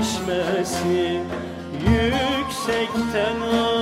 düşmesi yüksekten al.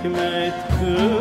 Nace nasco,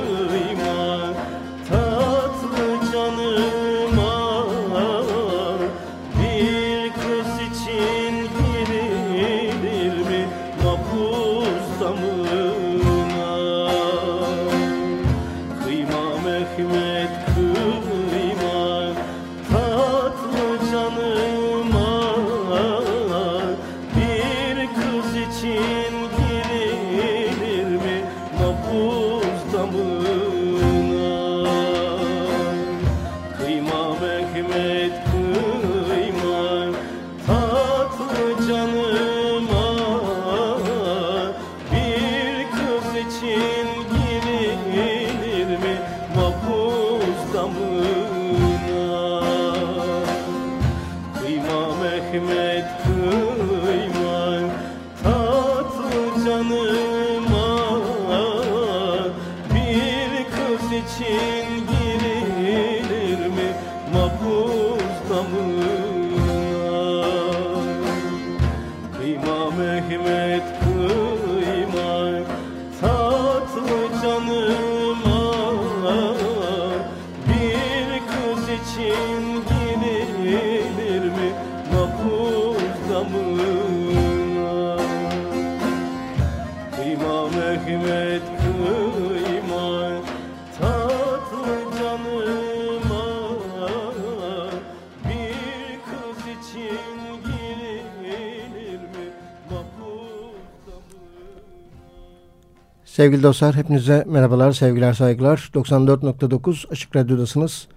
Sevgili dostlar hepinize merhabalar, sevgiler, saygılar. 94.9 Açık Radyo'dasınız.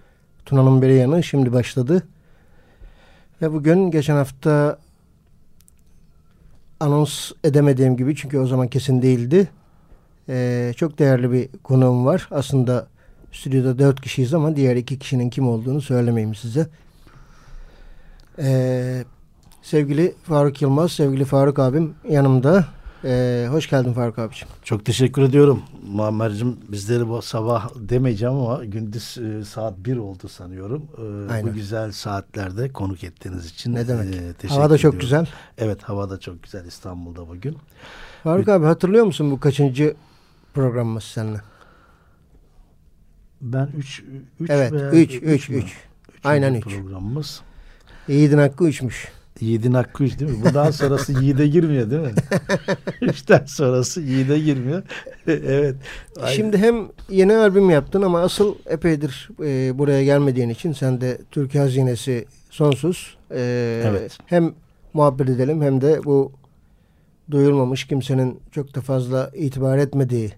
Tuna'nın beri yanı şimdi başladı. Ve bugün geçen hafta anons edemediğim gibi çünkü o zaman kesin değildi. Ee, çok değerli bir konuğum var. Aslında stüdyoda dört kişiyiz ama diğer iki kişinin kim olduğunu söylemeyeyim size. Ee, sevgili Faruk Yılmaz, sevgili Faruk abim yanımda. Ee, hoş geldin Faruk abiciğim. Çok teşekkür ediyorum Muammer'cim. Bizleri bu sabah demeyeceğim ama gündüz e, saat 1 oldu sanıyorum. E, Aynen. bu güzel saatlerde konuk ettiğiniz için Ne demek. e, teşekkür Hava da çok ediyorum. güzel. Evet hava da çok güzel İstanbul'da bugün. Faruk abi hatırlıyor musun bu kaçıncı programımız seninle? Ben 3 3 Evet, üç, üç, üç. Aynen üç. programımız. Yiğidin hakkı üçmüş. Yiğidin hakkı üç değil mi? Bundan sonrası yiğide girmiyor değil mi? Üçten sonrası yiğide girmiyor. evet. Aynen. Şimdi hem yeni albüm yaptın ama asıl epeydir e, buraya gelmediğin için sen de Türkiye Hazinesi sonsuz. E, Evet. Hem muhabbet edelim hem de bu duyulmamış kimsenin çok da fazla itibar etmediği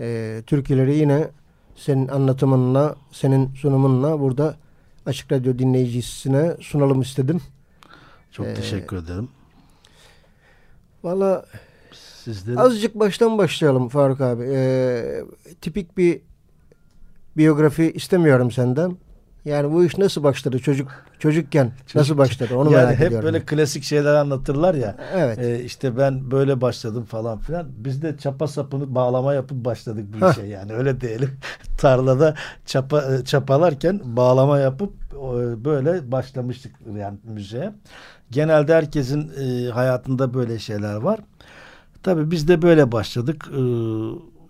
e, türküleri yine senin anlatımınla, senin sunumunla burada Açık Radyo dinleyicisine sunalım istedim. Çok Ee, teşekkür ederim. Valla Sizlerin Azıcık baştan başlayalım Faruk abi. Ee, tipik bir biyografi istemiyorum senden. Yani bu iş nasıl başladı çocuk çocukken nasıl başladı onu yani merak hep ediyorum. böyle klasik şeyler anlatırlar ya. Evet. Ee, işte ben böyle başladım falan filan. Biz de çapa sapını bağlama yapıp başladık Hah. işe yani öyle diyelim. Tarlada çapa e, çapalarken bağlama yapıp e, böyle başlamıştık yani müziğe. Genelde herkesin e, hayatında böyle şeyler var. Tabii biz de böyle başladık. Ee,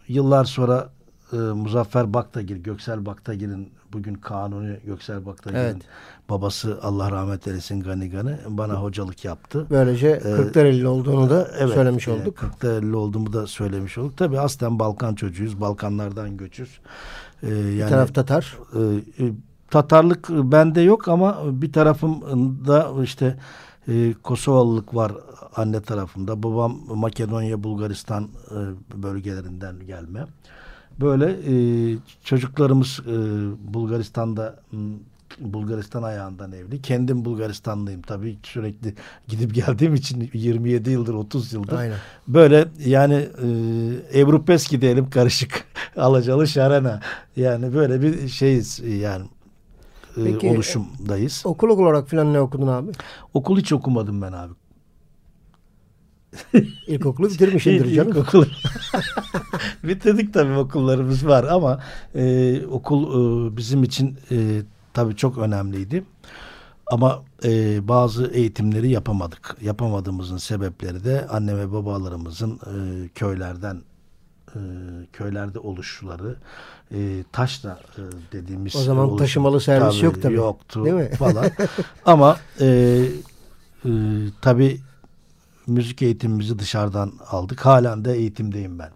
yıllar sonra e, Muzaffer Baktagil, Göksel Baktagil'in bugün Kanuni Göksel Baktagil'in Evet. babası Allah rahmet eylesin Gani Gani bana hocalık yaptı. Böylece Ee, Kırklareli olduğunu da Evet, söylemiş e, olduk. 40'ta olduğumu da söylemiş olduk. Tabii aslen Balkan çocuğuyuz. Balkanlardan göçüz. Ee, Bir yani, taraf Tatar. e, e, Tatarlık bende yok ama bir tarafımda işte e, Kosovalılık var anne tarafında. Babam Makedonya, Bulgaristan e, bölgelerinden gelme. Böyle e, çocuklarımız e, Bulgaristan'da Bulgaristan ayağından evli. Kendim Bulgaristanlıyım tabii sürekli gidip geldiğim için 27 yıldır 30 yıldır. Aynen. Böyle yani e, Evrupeski diyelim karışık. Alacalı şarana. Yani böyle bir şeyiz yani e, Peki, oluşumdayız. Okul olarak filan ne okudun abi? Okul hiç okumadım ben abi. İlkokulu bitirmişsindir İlk- canım. ilkokul. Bitirdik tabii okullarımız var ama e, okul e, bizim için e, tabii çok önemliydi. Ama e, bazı eğitimleri yapamadık. Yapamadığımızın sebepleri de anne ve babalarımızın e, köylerden e, köylerde oluşları e, taşla e, dediğimiz O zaman oluş- taşımalı servis yok tabii. Yoktu Değil mi? falan. Ama e, e, tabii müzik eğitimimizi dışarıdan aldık. Halen de eğitimdeyim ben.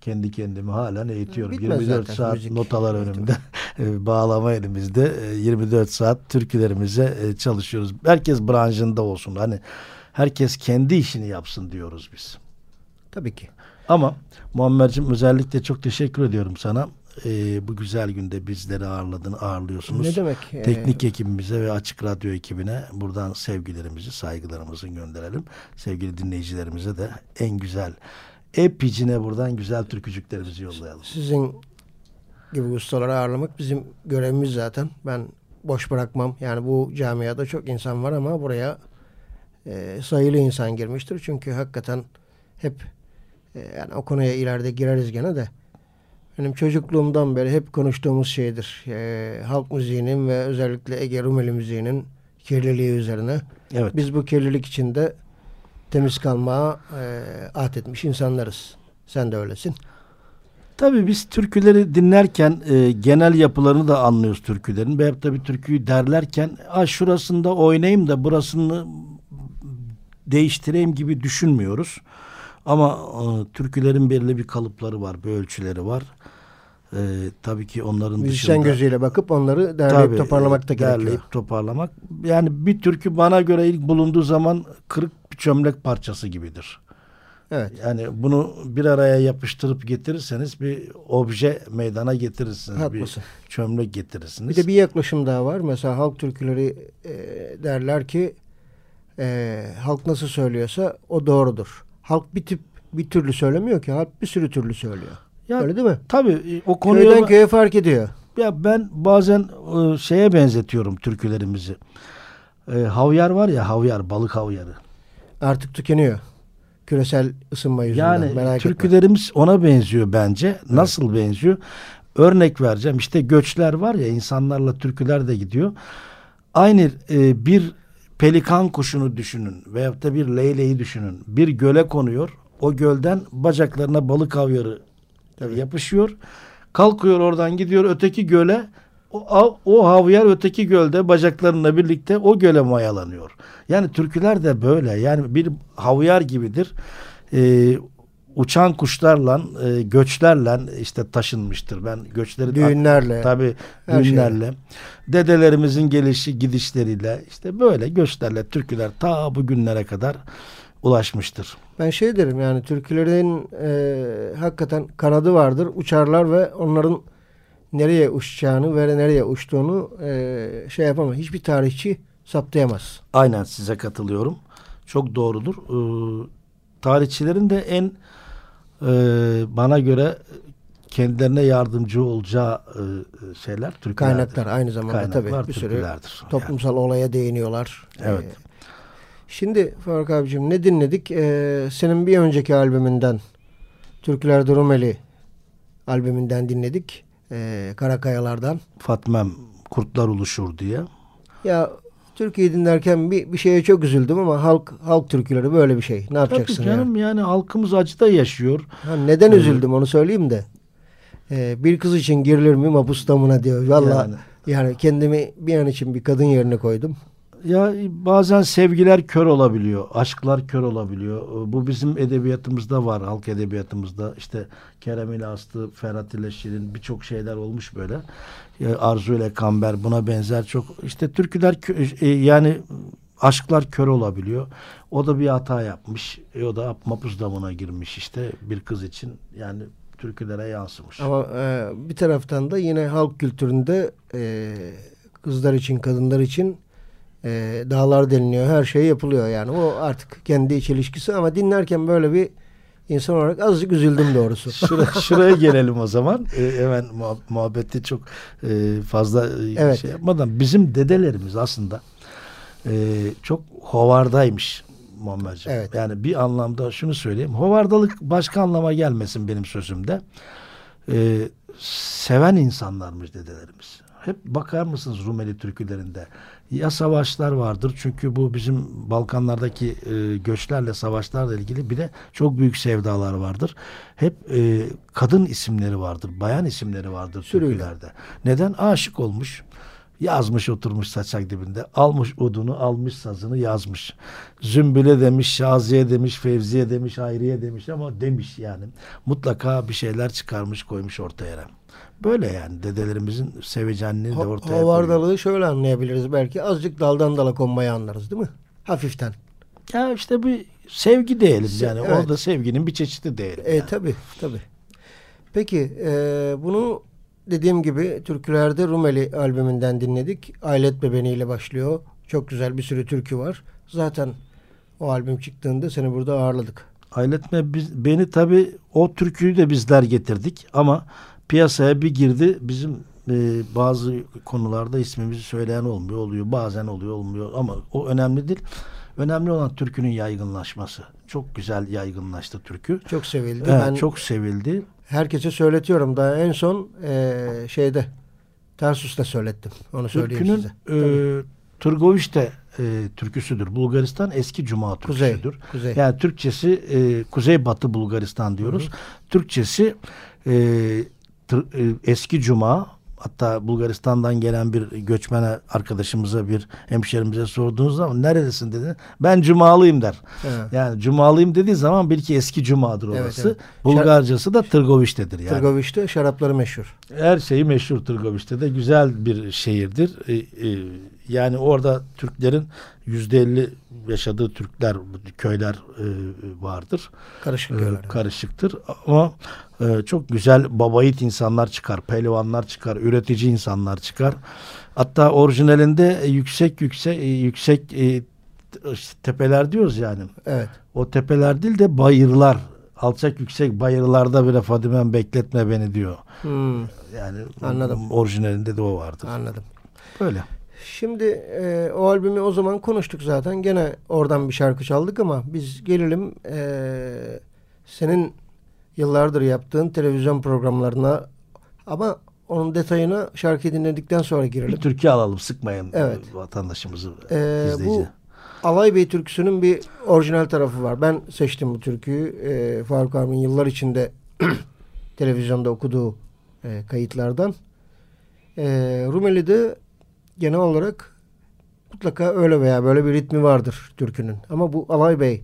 Kendi kendimi halen eğitiyorum. Bitmez 24 zaten saat müzik notalar önümde. e, bağlama elimizde. e, 24 saat türkülerimize e, çalışıyoruz. Herkes branşında olsun. Hani herkes kendi işini yapsın diyoruz biz. Tabii ki. Ama Muammer'cim özellikle çok teşekkür ediyorum sana. E, bu güzel günde bizleri ağırladın, ağırlıyorsunuz. Ne demek? Ee, Teknik ekibimize ve Açık Radyo ekibine buradan sevgilerimizi, saygılarımızı gönderelim. Sevgili dinleyicilerimize de en güzel epicine buradan güzel türkücüklerimizi yollayalım. Sizin gibi ustaları ağırlamak bizim görevimiz zaten. Ben boş bırakmam. Yani bu camiada çok insan var ama buraya e, sayılı insan girmiştir. Çünkü hakikaten hep e, yani o konuya ileride gireriz gene de benim çocukluğumdan beri hep konuştuğumuz şeydir. E, halk müziğinin ve özellikle Ege Rumeli müziğinin kirliliği üzerine. Evet. Biz bu kirlilik içinde temiz kalmaya e, ahd etmiş insanlarız. Sen de öylesin. Tabii biz türküleri dinlerken e, genel yapılarını da anlıyoruz türkülerin. Veyahut da bir türküyü derlerken ah şurasında oynayayım da burasını değiştireyim gibi düşünmüyoruz. Ama e, türkülerin belirli bir kalıpları var, bir ölçüleri var. E, tabii ki onların Müzisyen dışında... gözüyle bakıp onları derleyip Tabii, toparlamak da e, gerekiyor. Derleyip toparlamak. Yani bir türkü bana göre ilk bulunduğu zaman kırık bir çömlek parçası gibidir. Evet. Yani bunu bir araya yapıştırıp getirirseniz bir obje meydana getirirsiniz. Haklısın. Bir çömlek getirirsiniz. Bir de bir yaklaşım daha var. Mesela halk türküleri e, derler ki e, halk nasıl söylüyorsa o doğrudur. Halk bir tip bir türlü söylemiyor ki. Halk bir sürü türlü söylüyor. Ya, Öyle değil mi? Tabii e, o konuya Köyden köye fark ediyor. ya ben bazen e, şeye benzetiyorum türkülerimizi. E, havyar var ya havyar balık havyarı. Artık tükeniyor. Küresel ısınma yüzünden. Yani Merak etme. türkülerimiz ona benziyor bence. Nasıl benziyor? Örnek vereceğim. İşte göçler var ya insanlarla türküler de gidiyor. Aynı e, bir pelikan kuşunu düşünün veyahut da bir leyleği düşünün. Bir göle konuyor. O gölden bacaklarına balık havyarı yapışıyor. Kalkıyor oradan gidiyor öteki göle. O, o havyar öteki gölde bacaklarıyla birlikte o göle mayalanıyor. Yani türküler de böyle. Yani bir havyar gibidir. Ee, uçan kuşlarla, e, göçlerle işte taşınmıştır. Ben göçleri Düğünlerle, tabii düğünlerle, dedelerimizin gelişi gidişleriyle işte böyle göçlerle türküler ta bugünlere kadar ulaşmıştır. Ben şey derim yani türkülerin e, hakikaten kanadı vardır. Uçarlar ve onların nereye uçacağını ve nereye uçtuğunu e, şey yapamaz. Hiçbir tarihçi saptayamaz. Aynen size katılıyorum. Çok doğrudur. Ee, tarihçilerin de en e, bana göre kendilerine yardımcı olacağı e, şeyler türkülerdir. Kaynaklar aynı zamanda Kaynaklar tabii bir sürü toplumsal olaya değiniyorlar. Evet. E, şimdi Faruk abicim ne dinledik? E, senin bir önceki albümünden Türküler Rumeli albümünden dinledik. E, Karakayalardan. Fatmem Kurtlar Uluşur diye. Ya Türkiye'yi dinlerken bir, bir şeye çok üzüldüm ama halk halk türküleri böyle bir şey. Ne yapacaksın Tabii ya? canım yani halkımız acıda yaşıyor. Ha, neden üzüldüm onu söyleyeyim de. Ee, bir kız için girilir mi mapus damına diyor. Valla yani. Yani. kendimi bir an için bir kadın yerine koydum. Ya bazen sevgiler kör olabiliyor, aşklar kör olabiliyor. Bu bizim edebiyatımızda var, halk edebiyatımızda. İşte Kerem ile Aslı, Ferhat ile Şirin birçok şeyler olmuş böyle. Ya Arzu ile Kamber buna benzer çok. İşte türküler kö- e, yani aşklar kör olabiliyor. O da bir hata yapmış. E, o da mapus damına girmiş işte bir kız için. Yani türkülere yansımış. Ama e, bir taraftan da yine halk kültüründe e, kızlar için, kadınlar için e, dağlar deniliyor. Her şey yapılıyor yani. O artık kendi iç ilişkisi ama dinlerken böyle bir insan olarak azıcık üzüldüm doğrusu. Şura, şuraya gelelim o zaman. Ee, hemen muhab- muhabbeti çok e, fazla e, Evet. şey yapmadan. Bizim dedelerimiz aslında e, çok hovardaymış Muammerciğim. Evet. Yani bir anlamda şunu söyleyeyim. Hovardalık başka anlama gelmesin benim sözümde. E, seven insanlarmış dedelerimiz. Hep bakar mısınız Rumeli türkülerinde? Ya savaşlar vardır çünkü bu bizim Balkanlardaki e, göçlerle savaşlarla ilgili bir de çok büyük sevdalar vardır. Hep e, kadın isimleri vardır, bayan isimleri vardır türkülerde. Neden? Aşık olmuş. Yazmış oturmuş saçak dibinde. Almış odunu, almış sazını yazmış. Zümbüle demiş, Şaziye demiş, Fevziye demiş, Hayriye demiş ama demiş yani. Mutlaka bir şeyler çıkarmış koymuş ortaya. Böyle yani dedelerimizin sevecenliğini de Ha- ortaya koyuyor. Havardalığı şöyle anlayabiliriz belki. Azıcık daldan dala konmayı anlarız değil mi? Hafiften. Ya işte bir sevgi diyelim yani. Evet. Orada sevginin bir çeşidi diyelim. E yani. tabi tabi. Peki e, bunu dediğim gibi türkülerde Rumeli albümünden dinledik. Ailet Bebeni ile başlıyor. Çok güzel bir sürü türkü var. Zaten o albüm çıktığında seni burada ağırladık. Ailetme biz, beni tabi o türküyü de bizler getirdik ama piyasaya bir girdi bizim e, bazı konularda ismimizi söyleyen olmuyor oluyor bazen oluyor olmuyor ama o önemli değil. Önemli olan türkünün yaygınlaşması. Çok güzel yaygınlaştı türkü. Çok sevildi. Evet, ben çok sevildi. herkese söyletiyorum. Daha en son e, şeyde Tarsus'ta söylettim. Onu söyleyeyim Türkünün size. e, Turgoviç de e, türküsüdür. Bulgaristan eski cuma Kuzey, türküsüdür. kuzey. Yani Türkçesi e, Kuzeybatı Bulgaristan diyoruz. Türkçesi e, tır- e, eski cuma hatta Bulgaristan'dan gelen bir göçmen arkadaşımıza bir hemşerimize sorduğunuz zaman neredesin dedi. Ben cumalıyım der. Evet. Yani cumalıyım dediği zaman bil ki eski cumadır Evet, orası. evet. Bulgarcası da Tırgoviç'tedir yani. Tırgoviç'te şarapları meşhur. Her şeyi meşhur Tırgoviç'te de güzel bir şehirdir. Ee, e, yani orada Türklerin yüzde elli yaşadığı Türkler, köyler e, vardır. Karışık Ee, köyler. karışıktır ama e, çok güzel babayit insanlar çıkar, pehlivanlar çıkar, üretici insanlar çıkar. Hatta orijinalinde yüksek yüksek yüksek e, tepeler diyoruz yani. Evet. O tepeler değil de bayırlar. Alçak yüksek bayırlarda bile Fadime'm bekletme beni diyor. Hmm, Yani Anladım. orijinalinde de o vardır. anladım. Böyle. Şimdi e, o albümü o zaman konuştuk zaten. Gene oradan bir şarkı çaldık ama biz gelelim e, senin yıllardır yaptığın televizyon programlarına ama onun detayına şarkıyı dinledikten sonra girelim. Bir türkü alalım sıkmayın Evet. vatandaşımızı Ee, izleyici. bu Alay Bey türküsünün bir orijinal tarafı var. Ben seçtim bu türküyü. Ee, Faruk abimin yıllar içinde televizyonda okuduğu e, kayıtlardan. Ee, Rumeli'de genel olarak mutlaka öyle veya böyle bir ritmi vardır türkünün. Ama bu Alay Bey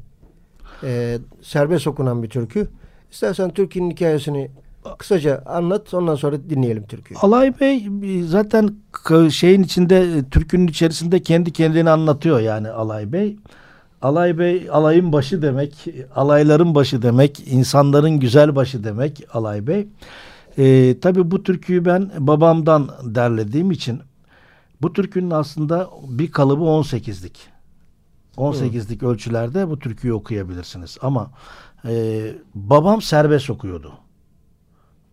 e, serbest okunan bir türkü. İstersen türkünün hikayesini kısaca anlat. Ondan sonra dinleyelim türküyü. Alay Bey zaten k- şeyin içinde türkünün içerisinde kendi kendini anlatıyor yani Alay Bey. Alay Bey alayın başı demek, alayların başı demek, insanların güzel başı demek Alay Bey. Ee, tabii bu türküyü ben babamdan derlediğim için bu türkünün aslında bir kalıbı 18'lik. 18'lik ölçülerde bu türküyü okuyabilirsiniz. Ama e, babam serbest okuyordu.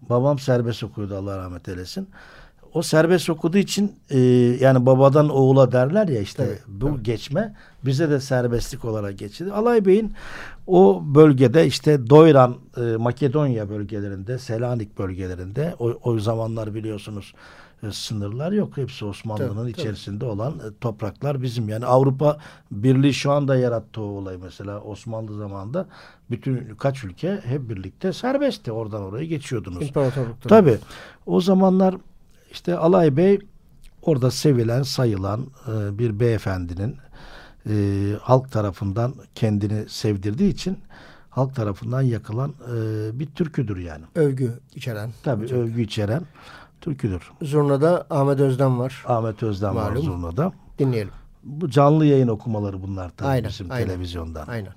Babam serbest okuyordu Allah rahmet eylesin. O serbest okuduğu için e, yani babadan oğula derler ya işte Evet, bu geçme bize de serbestlik olarak geçti. Alay Bey'in o bölgede işte Doyran, e, Makedonya bölgelerinde, Selanik bölgelerinde o, o zamanlar biliyorsunuz e, sınırlar yok. Hepsi Osmanlı'nın tabii. içerisinde olan e, topraklar bizim. Yani Avrupa Birliği şu anda yarattığı olay mesela Osmanlı zamanında bütün kaç ülke hep birlikte serbestti. Oradan oraya geçiyordunuz. İmparatorlukta. Tabii. O zamanlar işte Alay Bey orada sevilen, sayılan e, bir beyefendinin e, halk tarafından kendini sevdirdiği için halk tarafından yakılan e, bir türküdür yani. Övgü içeren. Tabii övgü içeren türküdür. Zurna'da Ahmet Özden var. Ahmet Özden var Malum. Zurna'da. Dinleyelim. Bu canlı yayın okumaları bunlar tabii Aynen, bizim aynen. televizyondan. Aynen.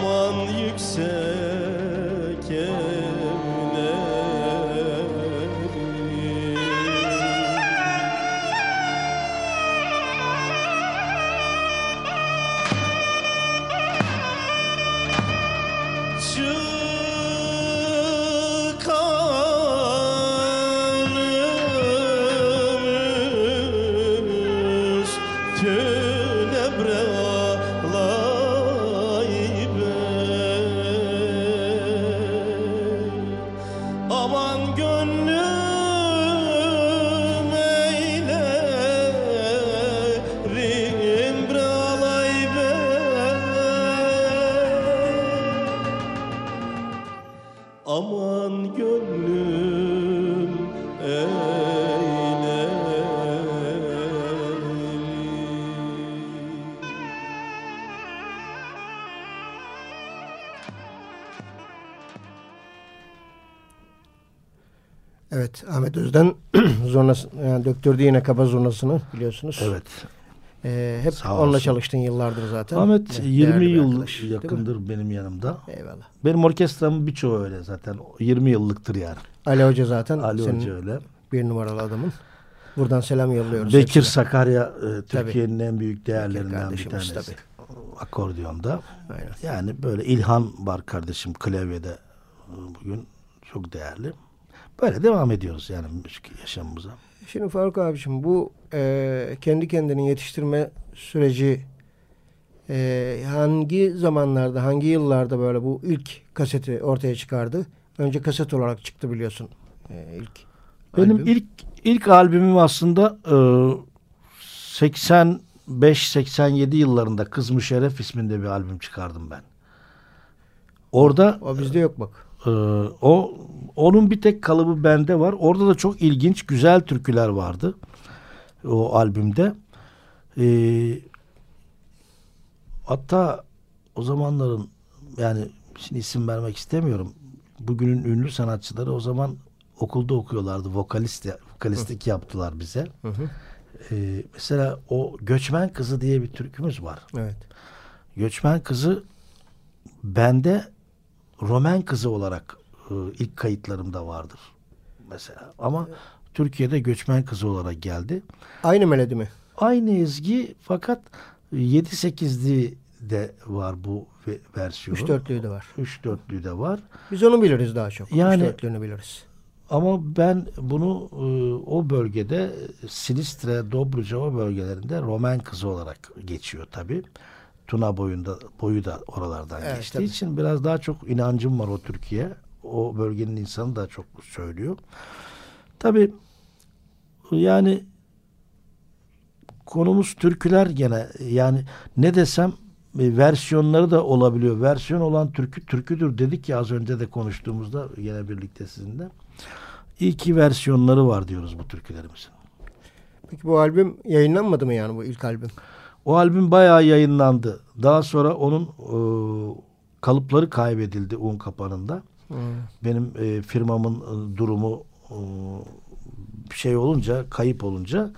Aman yüksek döktürdü yine kaba zurnasını biliyorsunuz. Evet. Ee, hep Sağ onunla olsun. çalıştın yıllardır zaten. Ahmet Evet, 20 değerli bir yıl arkadaş, yakındır benim yanımda. Eyvallah. Benim orkestramın birçoğu öyle zaten. 20 yıllıktır yani. Ali Hoca zaten Ali Hoca öyle. bir numaralı adamın. Buradan selam yolluyoruz. Bekir hepsine. Sakarya e, Türkiye'nin en büyük değerlerinden bir tanesi. tabii. Akordiyonda. Aynen. Yani böyle İlhan var kardeşim klavyede e, bugün çok değerli. Böyle devam ediyoruz yani müzik yaşamımıza. Şimdi Faruk abiciğim bu e, kendi kendini yetiştirme süreci e, hangi zamanlarda, hangi yıllarda böyle bu ilk kaseti ortaya çıkardı? Önce kaset olarak çıktı biliyorsun e, ilk. Benim albüm. ilk ilk albümüm aslında e, 85-87 yıllarında Kız Müşerref isminde bir albüm çıkardım ben. Orada O bizde yok bak. Ee, o onun bir tek kalıbı bende var. Orada da çok ilginç, güzel türküler vardı. O albümde. Ee, hatta o zamanların yani şimdi isim vermek istemiyorum. Bugünün ünlü sanatçıları o zaman okulda okuyorlardı. Vokalist vokalistlik yaptılar bize. Ee, mesela o Göçmen Kızı diye bir türkümüz var. Evet. Göçmen kızı bende Romen kızı olarak e, ilk kayıtlarımda vardır mesela. Ama Türkiye'de göçmen kızı olarak geldi. Aynı melodi mi? Aynı ezgi fakat 7-8'li de var bu ve- versiyonu. Üç dörtlüğü de var. 3 dörtlüğü de var. Biz onu biliriz daha çok. Yani- Üç dörtlüğünü biliriz. Ama ben bunu e, o bölgede Silistre, Dobruca bölgelerinde Roman kızı olarak geçiyor tabi. Tuna boyunda boyu da oralardan Evet, geçtiği tabii. için biraz daha çok inancım var o Türkiye. O bölgenin insanı da çok söylüyor. Tabi yani konumuz türküler gene yani ne desem e, versiyonları da olabiliyor. Versiyon olan türkü türküdür dedik ya az önce de konuştuğumuzda yine birlikte sizinle. İyi ki versiyonları var diyoruz bu türkülerimizin. Peki bu albüm yayınlanmadı mı yani bu ilk albüm? O albüm bayağı yayınlandı. Daha sonra onun e, kalıpları kaybedildi un kapanında. Hmm. Benim e, firmamın e, durumu e, şey olunca, kayıp olunca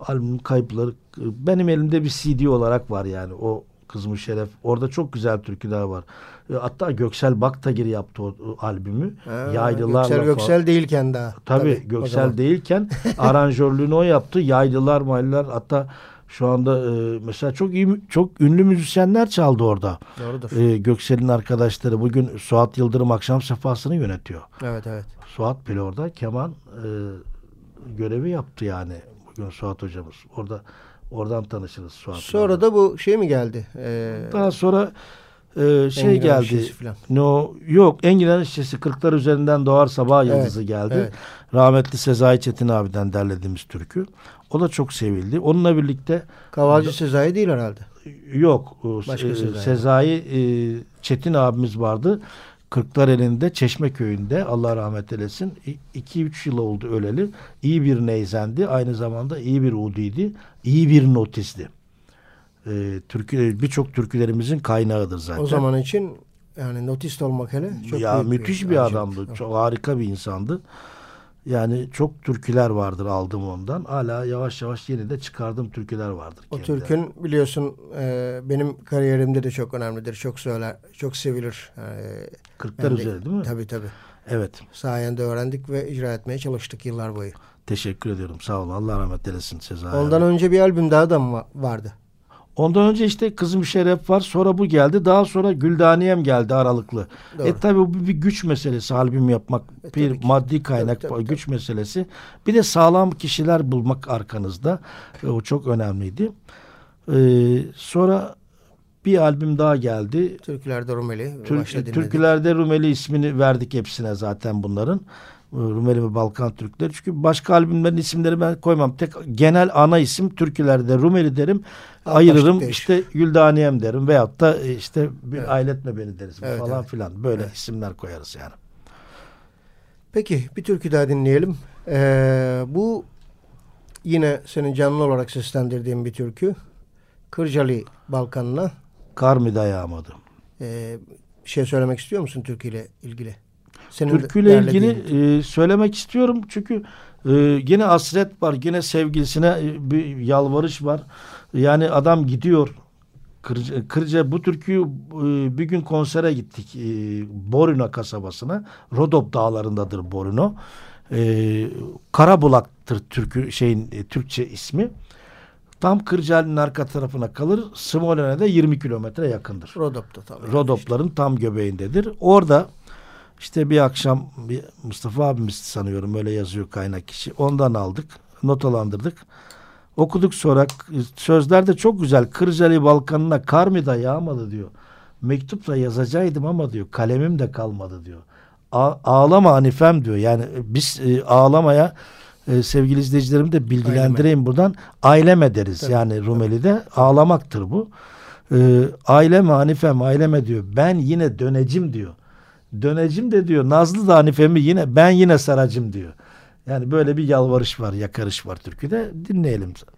albümün kayıpları e, benim elimde bir CD olarak var yani o Kızmış Şeref. Orada çok güzel türküler var. E, hatta Göksel Baktagir yaptı o, o albümü. Ha, Yaylılarla Göksel falan. Göksel değilken daha. Tabii, o Göksel değilken aranjörlüğünü o yaptı. Yaylılar, maylılar hatta şu anda e, mesela çok iyi çok ünlü müzisyenler çaldı orada. Doğrudur. E, Göksel'in arkadaşları bugün Suat Yıldırım akşam sefasını yönetiyor. Evet evet. Suat bile orada keman e, görevi yaptı yani. Bugün Suat hocamız. Orada oradan tanışırız Suat. Sonra da bu şey mi geldi? Ee, daha sonra e, şey Enginar geldi. No yok Enginar Şişesi Kırklar üzerinden doğar sabah yıldızı geldi. evet. Rahmetli Sezai Çetin abiden derlediğimiz türkü. O da çok sevildi. Onunla birlikte Kavalcı Sezai değil herhalde. yok e, Başka e, Sezai. Sezai e, Çetin abimiz vardı. Kırklareli'nde Çeşmeköy'ünde Allah rahmet eylesin 2-3 yıl oldu öleli. İyi bir neyzendi. Aynı zamanda iyi bir udiydi. iyi bir notisti. E, türkü birçok türkülerimizin kaynağıdır zaten. O zaman için yani notist olmak hele çok ya müthiş bir, harcılık. adamdı. Çok harika bir insandı. Yani çok türküler vardır aldım ondan. Hala yavaş yavaş yeni de çıkardığım türküler vardır. O kendileri. türkün biliyorsun e, benim kariyerimde de çok önemlidir. Çok söyler, çok sevilir. E, Kırklar ben de- üzeri değil mi? Tabii tabii. Evet. Sayende öğrendik ve icra etmeye çalıştık yıllar boyu. Teşekkür ediyorum. Sağ olun. Allah rahmet eylesin Sezai. Ondan abi. önce bir albüm daha da mı va- vardı? Ondan önce işte Kızım Şeref var. Sonra bu geldi. Daha sonra Güldaniyem geldi aralıklı. Doğru. E tabi bu bir güç meselesi albüm yapmak. E, tabii bir ki. maddi kaynak, Tabii, tabii, güç meselesi. Bir de sağlam kişiler bulmak arkanızda. E, o çok önemliydi. E, sonra bir albüm daha geldi. Türkülerde Rumeli. Tür- başta dinledik. Türkülerde Rumeli ismini verdik hepsine zaten bunların. Ee, Rumeli ve Balkan Türkleri. Çünkü başka albümlerin isimleri ben koymam. Tek genel ana isim türkülerde Rumeli derim. ayırırım. değişir. işte Güldaniyem derim. Veyahut da e, işte bir Evet. ailetme beni deriz Evet, falan evet. filan. Böyle Evet. isimler koyarız yani. Peki bir türkü daha dinleyelim. Ee, bu yine senin canlı olarak seslendirdiğin bir türkü. Kırcalı Balkan'la. Kar mı dayamadı? Ee, bir şey söylemek istiyor musun türküyle ilgili? Senin de Türküyle ilgili e, söylemek istiyorum çünkü e, yine hasret var, yine sevgilisine e, bir yalvarış var. Yani adam gidiyor. Kırca, Kırca bu türküyü e, bir gün konsere gittik e, Borino kasabasına. Rodop dağlarındadır Borino. E, Karabulak'tır türkü şeyin e, Türkçe ismi. Tam Kırcaali'nin arka tarafına kalır. Smolen'e 20 kilometre yakındır. Rodop'ta tabii. Rodopların tam göbeğindedir. Orada işte bir akşam bir Mustafa abimiz sanıyorum öyle yazıyor kaynak kişi. Ondan aldık. Notalandırdık. Okuduk sonra sözler de çok güzel. Kırcalı Balkanı'na kar mı da yağmadı diyor. Mektupla yazacaydım ama diyor kalemim de kalmadı diyor. A- ağlama Hanifem diyor. Yani biz e, ağlamaya e, sevgili izleyicilerimi de bilgilendireyim buradan. Aileme deriz. Tabii, yani Rumeli'de ağlamaktır bu. E, aileme Hanifem aileme diyor. Ben yine dönecim diyor. Dönecim de diyor. Nazlı da Hanifem'i yine ben yine saracım diyor. Yani böyle bir yalvarış var, yakarış var türküde. Dinleyelim. Kırcalı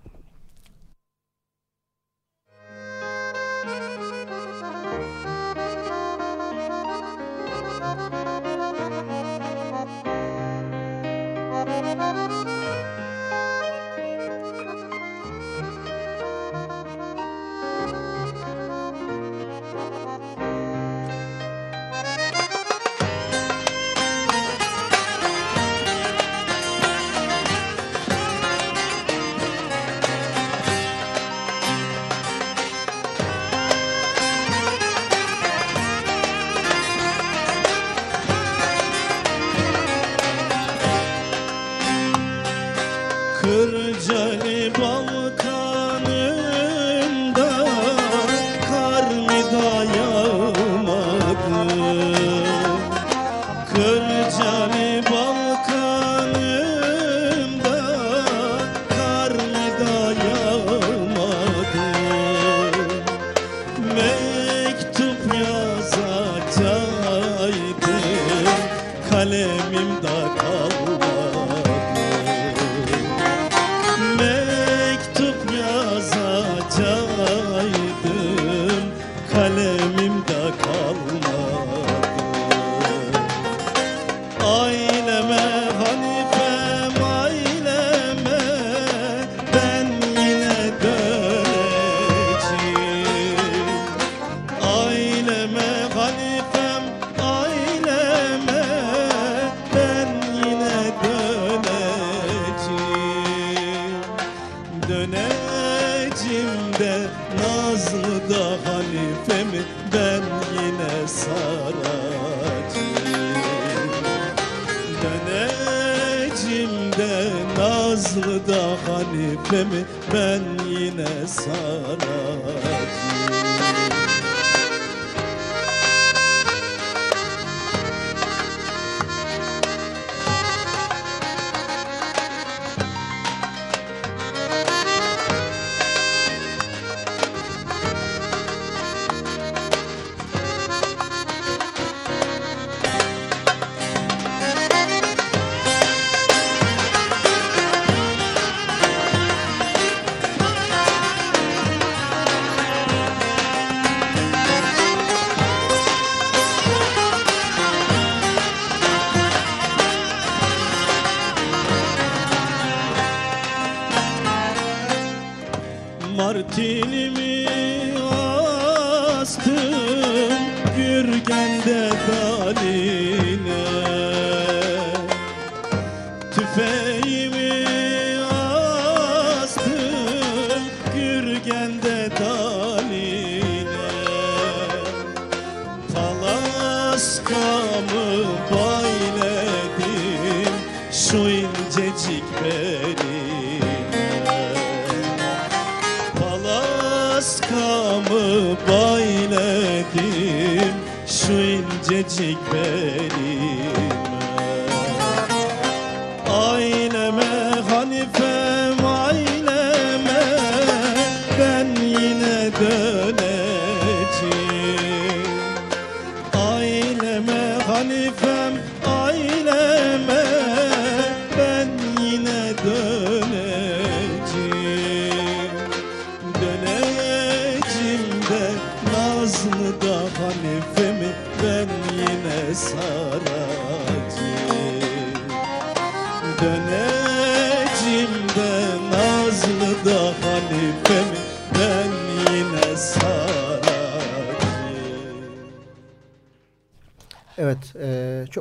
Nazlı da Hanifemi ben yine saracağım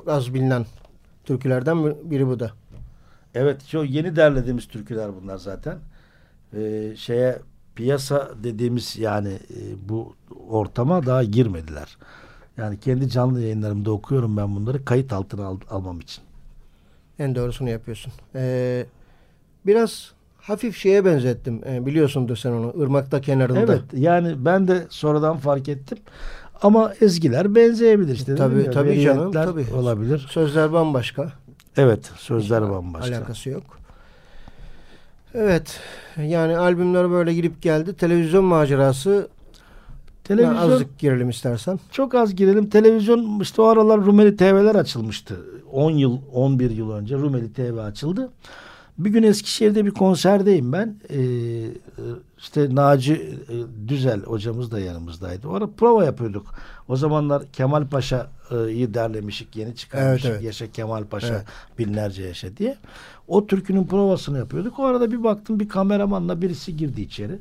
çok az bilinen türkülerden biri bu da. Evet çok yeni derlediğimiz türküler bunlar zaten. Ee, şeye piyasa dediğimiz yani e, bu ortama daha girmediler. Yani kendi canlı yayınlarımda okuyorum ben bunları kayıt altına al- almam için. En doğrusunu yapıyorsun. E, biraz hafif şeye benzettim. E, biliyorsundur sen onu. Irmakta kenarında. Evet yani ben de sonradan fark ettim. Ama ezgiler benzeyebilir işte. Tabii, tabii canım, tabii. Olabilir. Sözler bambaşka. Evet sözler bambaşka. Alakası yok. Evet. Yani albümler böyle gidip geldi. Televizyon macerası Televizyon azıcık girelim istersen. Çok az girelim. Televizyon işte o aralar Rumeli TV'ler açılmıştı. 10 yıl, 11 yıl önce Rumeli TV açıldı. Bir gün Eskişehir'de bir konserdeyim ben. Ee, işte Naci e, Düzel hocamız da yanımızdaydı. Orada prova yapıyorduk. O zamanlar Kemal Paşa'yı derlemişik, yeni çıkarmışık. Evet, evet. Yaşa Kemal Paşa, Evet. binlerce yaşa diye. O türkünün provasını yapıyorduk. O arada bir baktım bir kameramanla birisi girdi içeri.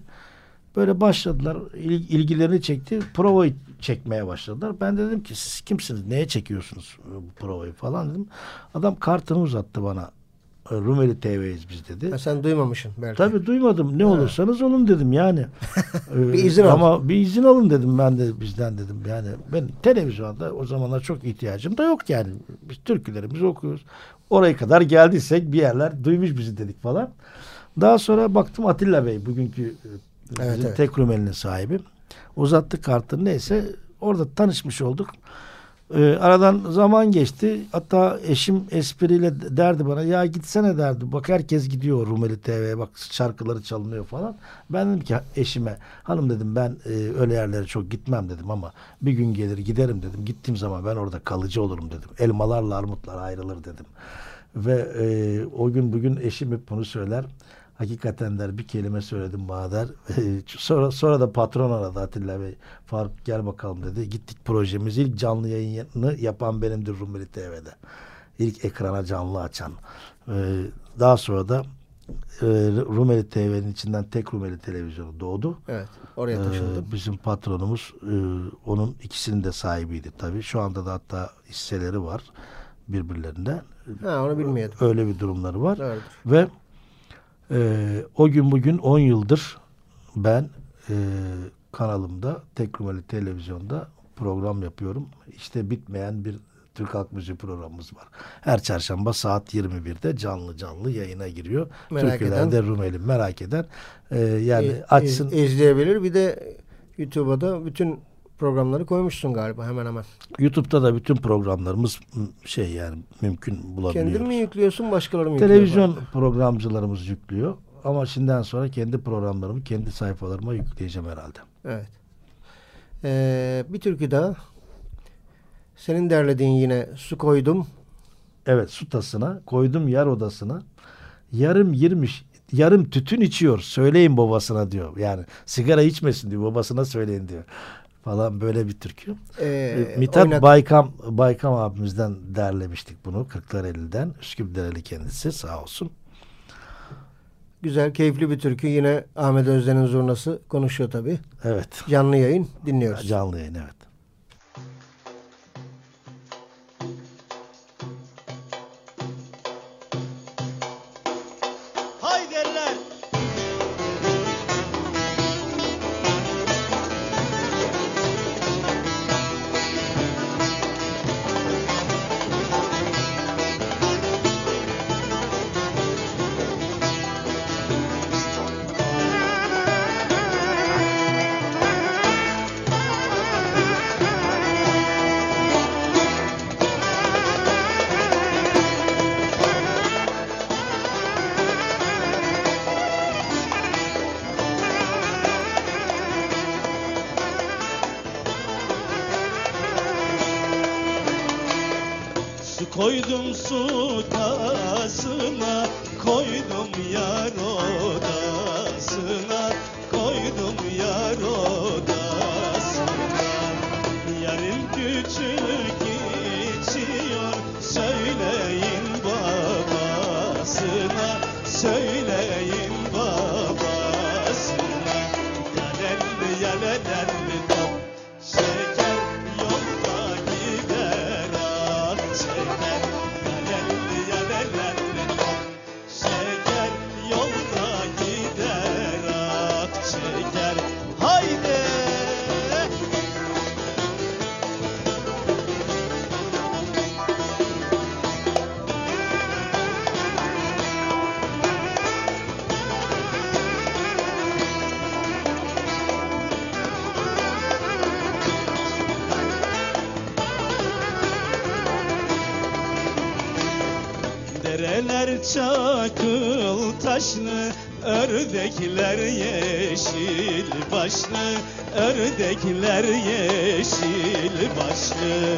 Böyle başladılar. il- ilgilerini çekti. Provayı çekmeye başladılar. Ben de dedim ki siz kimsiniz? Neye çekiyorsunuz e, bu provayı falan dedim. Adam kartını uzattı bana. E, Rumeli TV'yiz biz dedi. Ha, sen duymamışsın belki. Tabii duymadım. Ne olursanız olun dedim yani. Ee, Bir izin al. Ama bir izin alın dedim ben de bizden dedim. Yani ben televizyonda o zamanlar çok ihtiyacım da yok yani. Biz türkülerimizi okuyoruz. Oraya kadar geldiysek bir yerler duymuş bizi dedik falan. Daha sonra baktım Atilla Bey bugünkü e, Evet, evet. tek Rumeli'nin sahibi. Uzattı kartını neyse orada tanışmış olduk. Ee, aradan zaman geçti. Hatta eşim espriyle derdi bana ya gitsene derdi. Bak herkes gidiyor Rumeli TV'ye bak şarkıları çalınıyor falan. Ben dedim ki eşime hanım dedim ben e, öyle yerlere çok gitmem dedim ama bir gün gelir giderim dedim. Gittiğim zaman ben orada kalıcı olurum dedim. Elmalarla armutlar ayrılır dedim. Ve e, o gün bugün eşim hep bunu söyler. Hakikaten der bir kelime söyledim bana der. sonra, sonra da patron aradı Atilla Bey. Faruk gel bakalım dedi. Gittik projemiz. ilk canlı yayını yapan benimdir Rumeli TV'de. İlk ekrana canlı açan. Ee, daha sonra da e, Rumeli TV'nin içinden tek Rumeli televizyonu doğdu. Evet. Oraya taşındı. Ee, bizim patronumuz e, onun ikisinin de sahibiydi tabii. Şu anda da hatta hisseleri var birbirlerinde. Ha onu bilmiyordum. Öyle bir durumları var. Doğrudur. Ve e, o gün bugün 10 yıldır ben e, kanalımda Tek Rumeli Televizyon'da program yapıyorum. İşte bitmeyen bir Türk Halk Müziği programımız var. Her çarşamba saat 21'de canlı canlı yayına giriyor. Merak Türkülerde eden. Rumeli merak eden e, yani İz- açsın. iz- izleyebilir. Bir de YouTube'a da bütün programları koymuşsun galiba hemen hemen. YouTube'da da bütün programlarımız şey yani mümkün bulabiliyoruz. Kendin mi yüklüyorsun başkaları mı yüklüyor? Televizyon programcılarımız yüklüyor. Ama şimdiden sonra kendi programlarımı kendi sayfalarıma yükleyeceğim herhalde. Evet. Ee, bir türkü daha. Senin derlediğin yine su koydum. Evet su tasına koydum yer odasına. Yarım girmiş yarım tütün içiyor. Söyleyin babasına diyor. Yani sigara içmesin diyor. Babasına söyleyin diyor. Falan böyle bir türkü. Ee, Mithat oynat- Baykam Baykam abimizden derlemiştik bunu. Kırklareli'den. Üsküpdereli kendisi sağ olsun. Güzel, keyifli bir türkü. Yine Ahmet Özden'in zurnası konuşuyor tabii. Evet. Canlı yayın dinliyoruz. Canlı yayın evet. Ördekler yeşil başlı Ördekler yeşil başlı.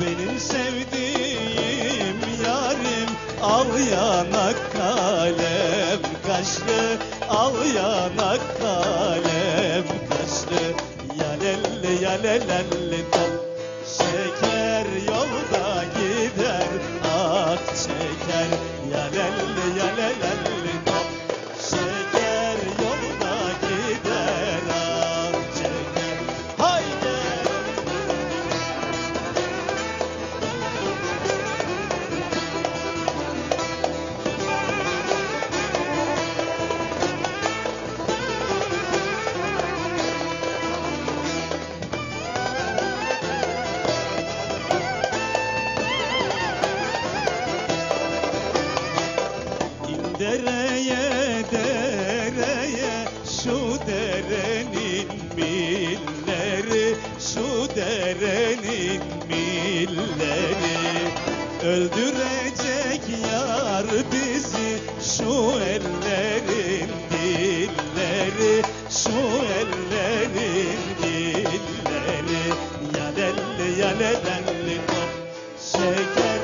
Benim sevdiğim yarim Al yanak kalem kaşlı Al yanak kalem kaşlı. Yalelli yalelelli şu ellerin dilleri. Şu ellerin dilleri ah. Şeker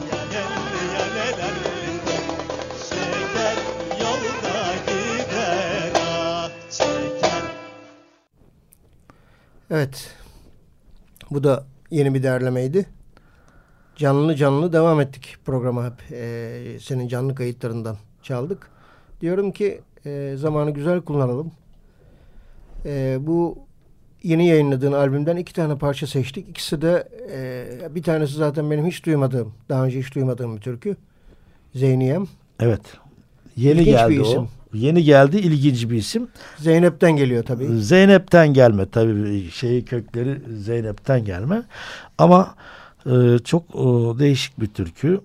Yalelli yalelelli top şeker. Evet. Bu da yeni bir derlemeydi. Canlı canlı devam ettik programa hep. Ee, senin canlı kayıtlarından çaldık. Diyorum ki e, zamanı güzel kullanalım. Ee, bu yeni yayınladığın albümden iki tane parça seçtik. İkisi de e, bir tanesi zaten benim hiç duymadığım, daha önce hiç duymadığım bir türkü. Zeyniyem. Evet. Yeni İlginç geldi bir isim. o. Yeni geldi, ilginç bir isim. Zeynep'ten geliyor tabii. Zeynep'ten gelme tabii şeyi kökleri Zeynep'ten gelme. Ama e, çok e, değişik bir türkü.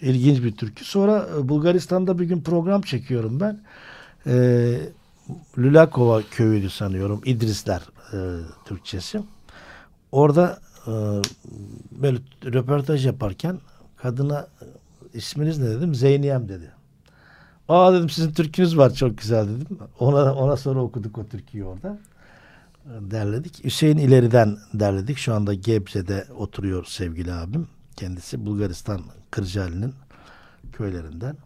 ilginç bir türkü. Sonra e, Bulgaristan'da bir gün program çekiyorum ben. E, Lülakova köyüydü sanıyorum. İdrisler e, Türkçesi. Orada e, böyle röportaj yaparken kadına isminiz ne dedim? Zeyniyem dedi. Aa dedim sizin türkünüz var çok güzel dedim. Ona ona sonra okuduk o türküyü orada. Derledik. Hüseyin ileriden derledik. Şu anda Gebze'de oturuyor sevgili abim. Kendisi Bulgaristan Kırcaali'nin köylerinden.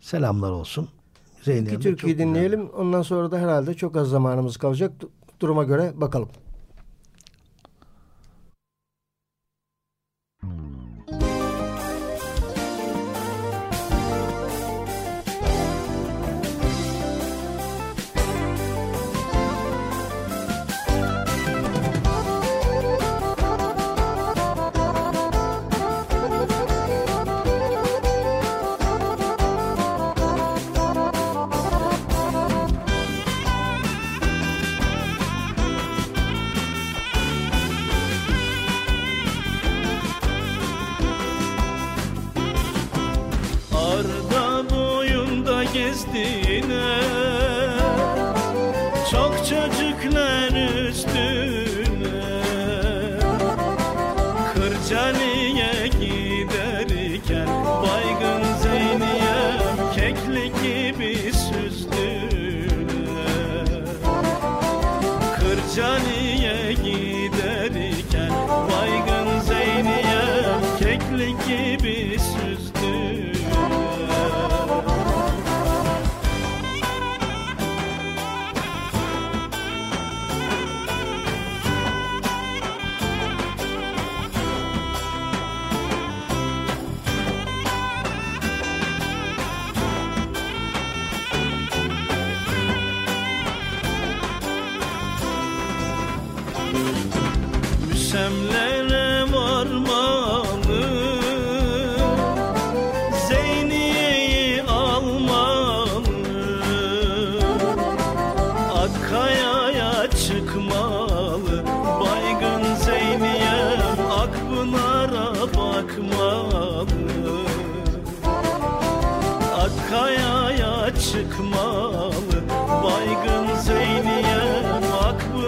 Selamlar olsun. Zeynep'e İki türküyü güzel. dinleyelim. Ondan sonra da herhalde çok az zamanımız kalacak. Du- Duruma göre bakalım.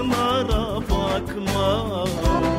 Akpınar'a bakmalı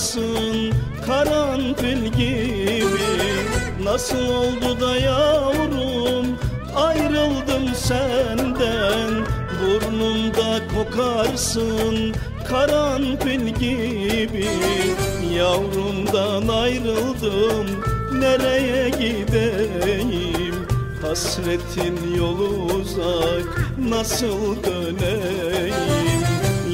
kokarsın karanfil gibi. Nasıl oldu da yavrum ayrıldım senden. Burnumda kokarsın karanfil gibi. Yavrumdan ayrıldım nereye gideyim? Hasretin yolu uzak nasıl döneyim?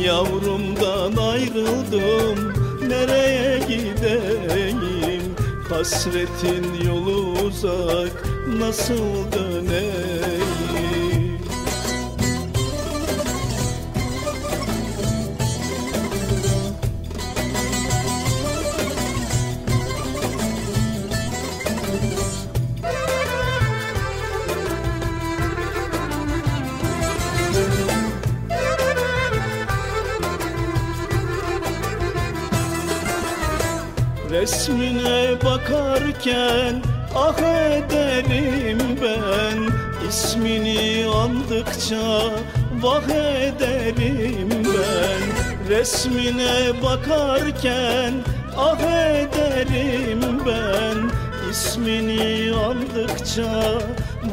Yavrumdan ayrıldım nereye gideyim? Hasretin yolu uzak nasıl döneyim Resmine bakarken ah ederim ben. İsmini andıkça vah ederim ben. Resmine bakarken ah ederim ben. İsmini andıkça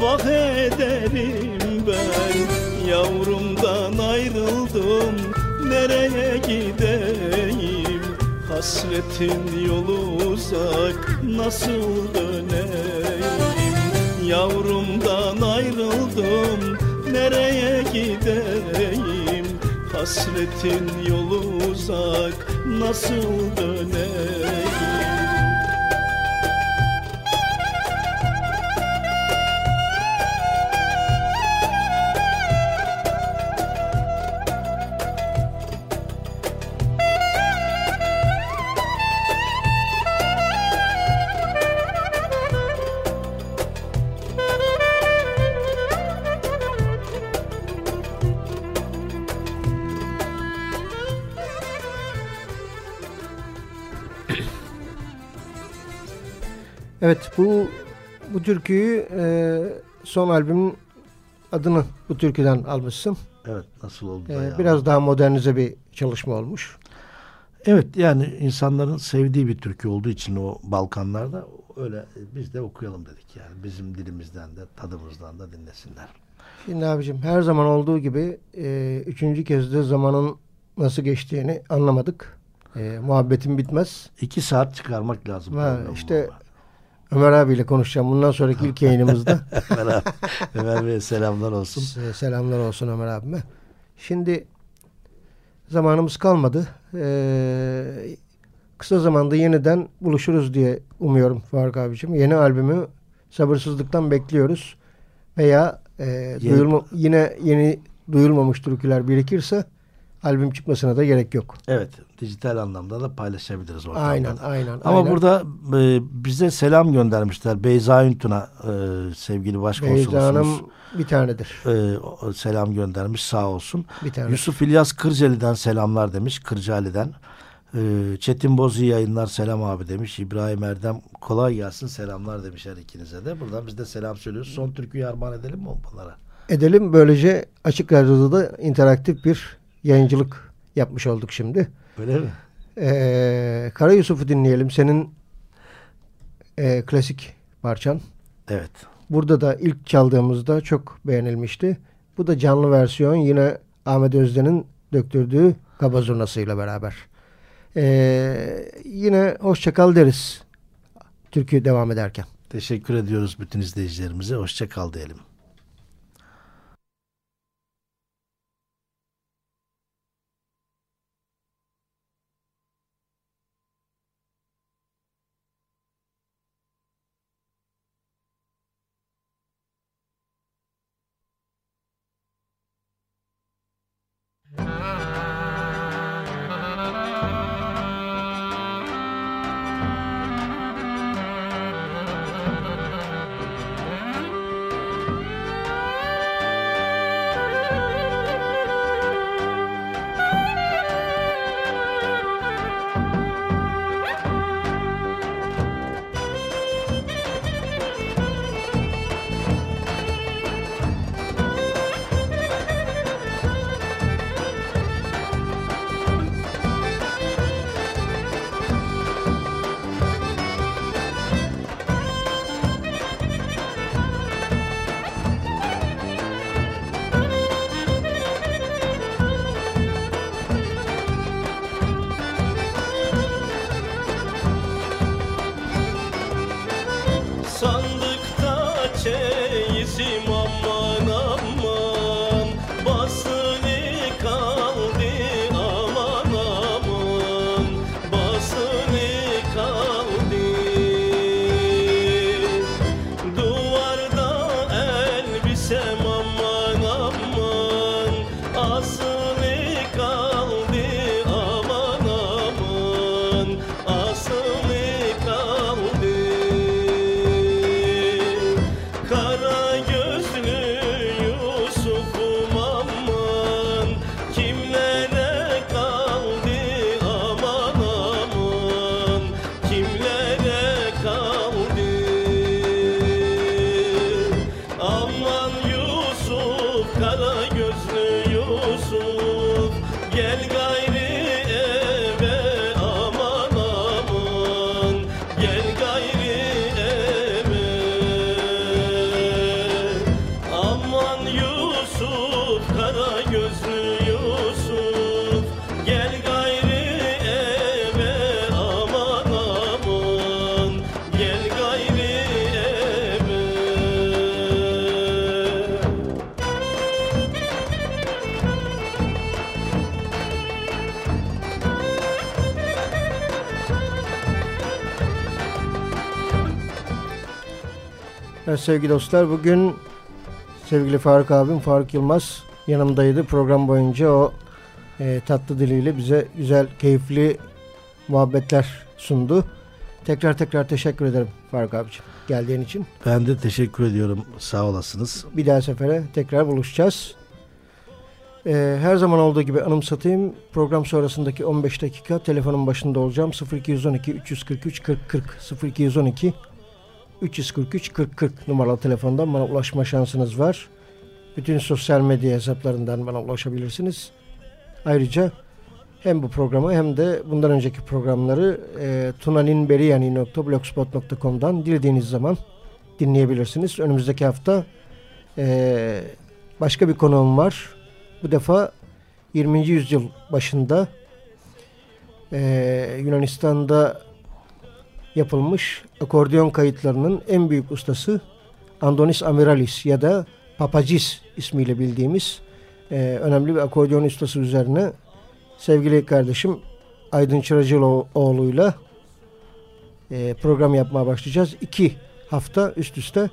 vah ederim ben. Yavrumdan ayrıldım nereye gideyim Hasretin yolu uzak nasıl döneyim? Yavrumdan ayrıldım nereye gideyim? Hasretin yolu uzak nasıl döneyim Evet bu bu türküyü e, son albümün adını bu türküden almışsın. Evet nasıl oldu da E, yavrum? biraz daha modernize bir çalışma olmuş. Evet yani insanların sevdiği bir türkü olduğu için o Balkanlarda öyle e, biz de okuyalım dedik yani bizim dilimizden de tadımızdan da dinlesinler. Şimdi abicim her zaman olduğu gibi e, üçüncü kez de zamanın nasıl geçtiğini anlamadık. E, muhabbetin bitmez. İki saat çıkarmak lazım. Ha, işte. Ömer abiyle konuşacağım bundan sonraki ilk yayınımızda. Ömer, abi- Ömer Bey'e selamlar olsun. Se- Selamlar olsun Ömer abime. Şimdi zamanımız kalmadı. Ee, kısa zamanda yeniden buluşuruz diye umuyorum Faruk abicim. Yeni albümü sabırsızlıktan bekliyoruz. Veya e, duyulma, yine yeni duyulmamış türküler birikirse albüm çıkmasına da gerek yok. Evet dijital anlamda da paylaşabiliriz ortamda. Aynen aynen. Ama aynen. burada e, bize selam göndermişler. Beyza Üntun'a e, sevgili Beyza başkonsolosumuz Hanım bir tanedir. e, selam göndermiş sağ olsun. Bir tane. Yusuf İlyas Kırcali'den selamlar demiş. Kırcali'den. E, Çetin Bozu yayınlar selam abi demiş. İbrahim Erdem kolay gelsin selamlar demiş her ikinize de. Buradan biz de selam söylüyoruz. Son türküyü armağan edelim mi onlara? Edelim böylece Açık Radyo'da da interaktif bir yayıncılık yapmış olduk şimdi. Öyle mi? Ee, Kara Yusuf'u dinleyelim. Senin e, klasik parçan. Evet. Burada da ilk çaldığımızda çok beğenilmişti. Bu da canlı versiyon yine Ahmet Özden'in döktürdüğü kaba zurnasıyla beraber. Ee, yine hoşçakal deriz. Türkü devam ederken. Teşekkür ediyoruz bütün izleyicilerimize. Hoşça kal diyelim. Evet sevgili dostlar bugün sevgili Faruk abim Faruk Yılmaz yanımdaydı. Program boyunca o e, tatlı diliyle bize güzel, keyifli muhabbetler sundu. Tekrar tekrar teşekkür ederim Faruk abiciğim geldiğin için. Ben de teşekkür ediyorum. Sağ olasınız. Bir daha sefere tekrar buluşacağız. Ee, her zaman olduğu gibi anımsatayım. Program sonrasındaki 15 dakika telefonun başında olacağım. 0212 343 40 40 0212 343 40 40 numaralı telefondan bana ulaşma şansınız var. Bütün sosyal medya hesaplarından bana ulaşabilirsiniz. Ayrıca hem bu programı hem de bundan önceki programları e, tunaninberiyani.blogspot.com'dan dilediğiniz zaman dinleyebilirsiniz. Önümüzdeki hafta e, başka bir konuğum var. Bu defa 20. yüzyıl başında e, Yunanistan'da yapılmış akordeon kayıtlarının en büyük ustası Andonis Amiralis ya da Papacis ismiyle bildiğimiz e, önemli bir akordeon ustası üzerine sevgili kardeşim Aydın Çıracıoğlu'yla e, program yapmaya başlayacağız. İki hafta üst üste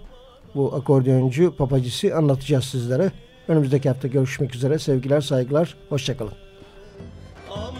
bu akordeoncu Papacis'i anlatacağız sizlere. Önümüzdeki hafta görüşmek üzere. Sevgiler, saygılar. Hoşçakalın. Să-mi